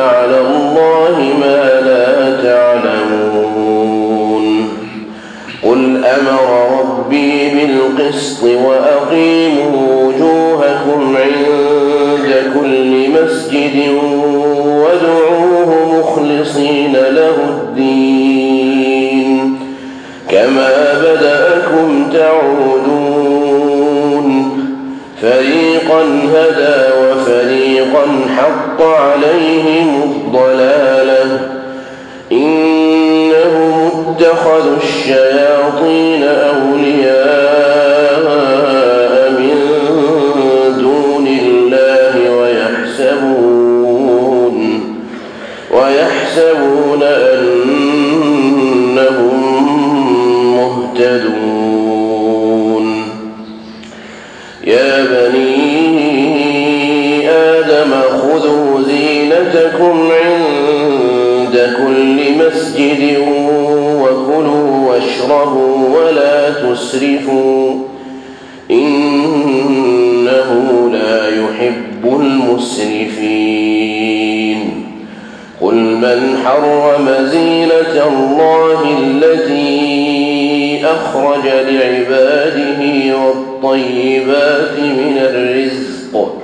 على الله ما لا تعلمون. قل أمر ربي بالقسط وأقيموا وجوهكم عند كل مسجد وادعوه مخلصين له الدين. كما بدأكم تعودون. فريقا هدى وفريقا حق عليهم الضلاله إنهم اتخذوا الشياطين أولياء من دون الله ويحسبون ويحسبون أنهم مهتدون زينتكم عند كل مسجد وكلوا واشربوا ولا تسرفوا إنه لا يحب المسرفين. قل من حرم زينة الله التي أخرج لعباده والطيبات من الرزق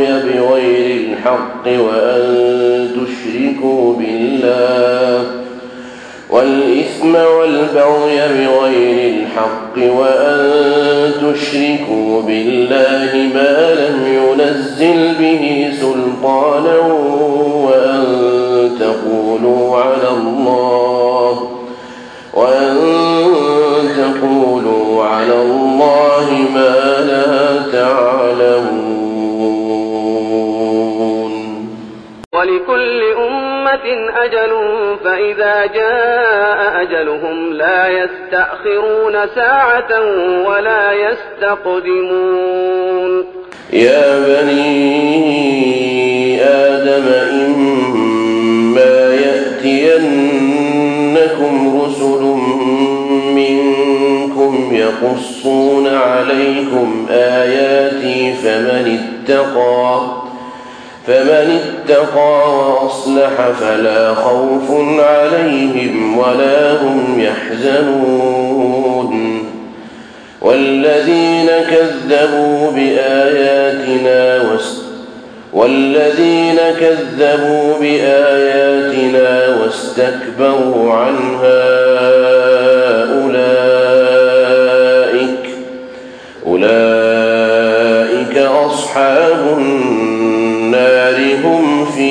والبغي بغير الحق وأن تشركوا بالله والإثم والبغي بغير الحق وأن تشركوا بالله ما لم ينزل به سلطانا أجلهم لا يستأخرون ساعة ولا يستقدمون يا بني آدم إما يأتينكم رسل منكم يقصون عليكم آياتي فمن اتقى فمن اتقى وأصلح فلا خوف عليهم ولا هم يحزنون. والذين كذبوا بآياتنا والذين كذبوا بآياتنا واستكبروا عنها أولئك أولئك أصحاب النار. هم فيها